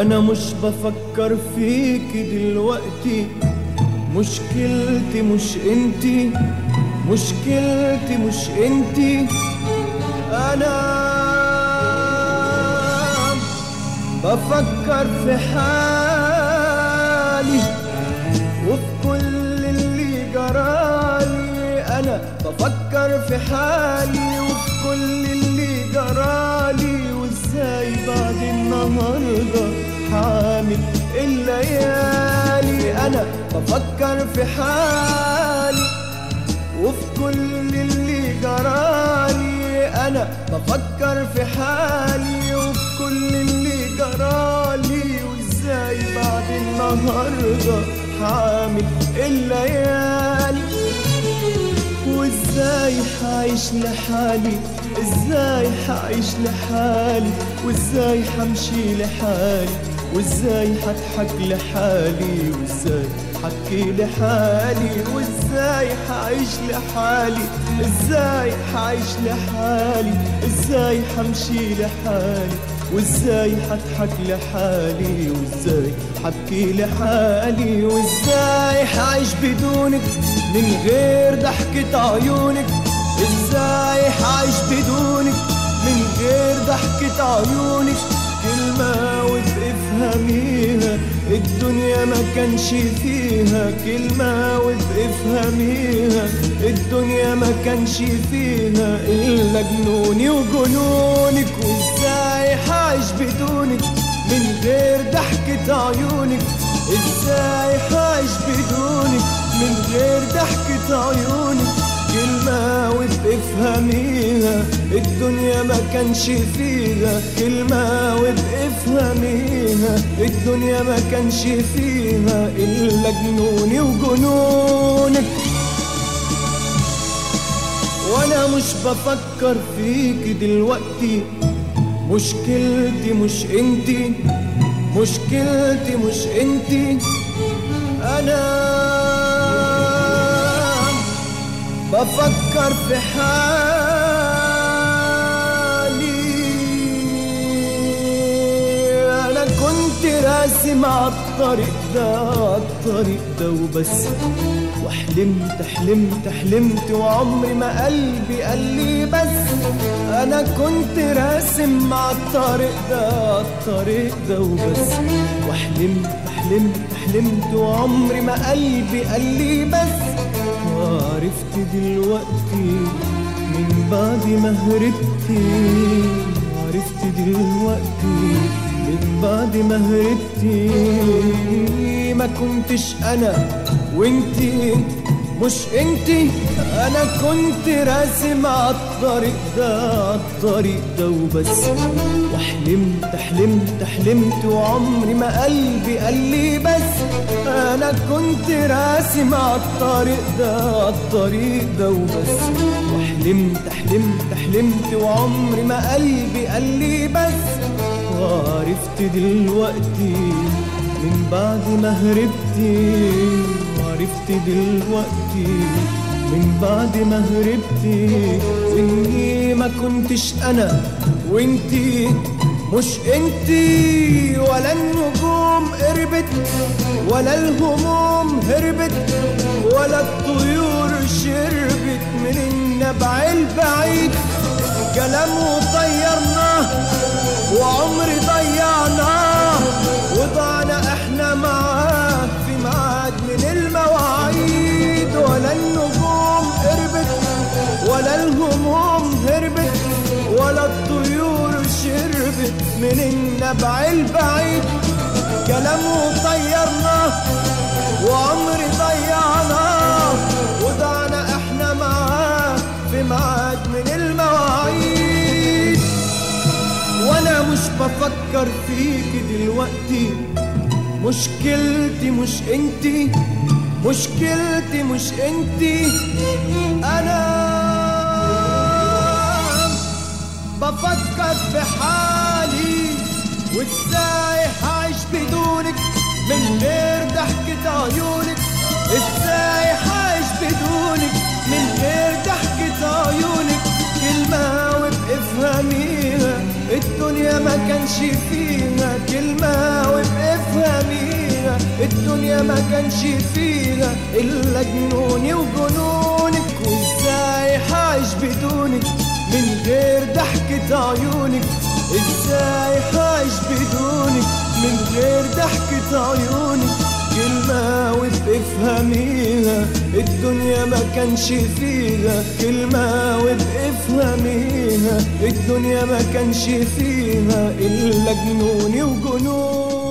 أنا مش بفكر فيك دلوقتي. مشكلتي مش انتي مشكلتي مش انتي. أنا بفكر في حالي وفي كل اللي جرالي أنا بفكر في حالي. بفكر في حالي وفي كل اللي جرالي أنا بفكر في حالي وفي كل اللي جرالي. وإزاي بعد النهارده حامل الليالي؟ وازاي حعيش لحالي؟ إزاي حعيش لحالي؟ وازاي حمشي لحالي؟ وازاي حضحك لحالي؟ وازاي حكي لحالي؟ وازاي حعيش لحالي؟ إزاي حعيش لحالي؟ إزاي حمشي لحالي؟ وازاي حضحك لحالي؟ وازاي حبكي لحالي؟ وازاي حعيش بدونك من غير ضحكة عيونك؟ إزاي حعيش بدونك من غير ضحكة عيونك؟ كلمة وبافهميها الدنيا ما كانش فيها. كلمة وبافهميها الدنيا ما كانش فيها. إلا جنوني وجنونك. وإزاي حعيش بدونك من غير ضحكة عيونك؟ إزاي حعيش بدونك من غير ضحكة عيونك كلمة وبافهميها الدنيا ما كانش فيها. كلمة وبافهميها الدنيا ما كانش فيها. إلا جنوني وجنونك. وأنا مش بفكر فيك دلوقتي. مشكلتي مش انتي. مشكلتي مش انتي أنا بفكر في حالي كنت راسم عالطريق ده عالطريق ده وبس. وحلمت حلمت حلمت وعمري ما قلبي قال لي بس. أنا كنت راسم مع الطريق ده الطريق ده وبس. وحلمت حلمت حلمت وعمري ما قلبي قال لي بس. وعرفت دلوقتي من بعد ما هربتي عرفت دلوقتي من بعد ما هربتي ما كنتش أنا وانتي مش انتي أنا كنت راسم عالطريق ده عالطريق ده وبس. وحلمت حلمت حلمت وعمري ما قلبي قال لي بس. أنا كنت راسم عالطريق ده عالطريق ده وبس. وحلمت حلمت حلمت وعمري ما قلبي قال لي بس. وعرفت دلوقتي من بعد ما هربتي وعرفت دلوقتي من بعد ما هربتي إني ما كنتش أنا وانتي مش انتي ولا النجوم قربت ولا الهموم هربت ولا الطيور شربت من النبع البعيد. كلام وطيرناه وعمر ضيعناه النجوم قربت ولا الهموم هربت ولا الطيور شربت من النبع البعيد. كلام وطيرناه وعمر ضيعناه وضعنا إحنا معاك في ميعاد من المواعيد. وأنا مش بفكر فيك دلوقتي مشكلتي مش أنتي. مشكلتي مش انتي أنا بفكر في حالي وازاي هعيش بدونك من غير ضحكة عيونك إزاي هعيش بدونك من الدنيا ما كانش فيها إلا جنوني وجنونك وإزاي حعيش بدونك؟ من غير ضحكة عيونك إزاي حعيش بدونك؟ من غير ضحكة عيونك كلمة وبافهميها الدنيا ما كانش فيها. كلمة وبافهميها الدنيا ما كانش فيها إلا جنوني وجنون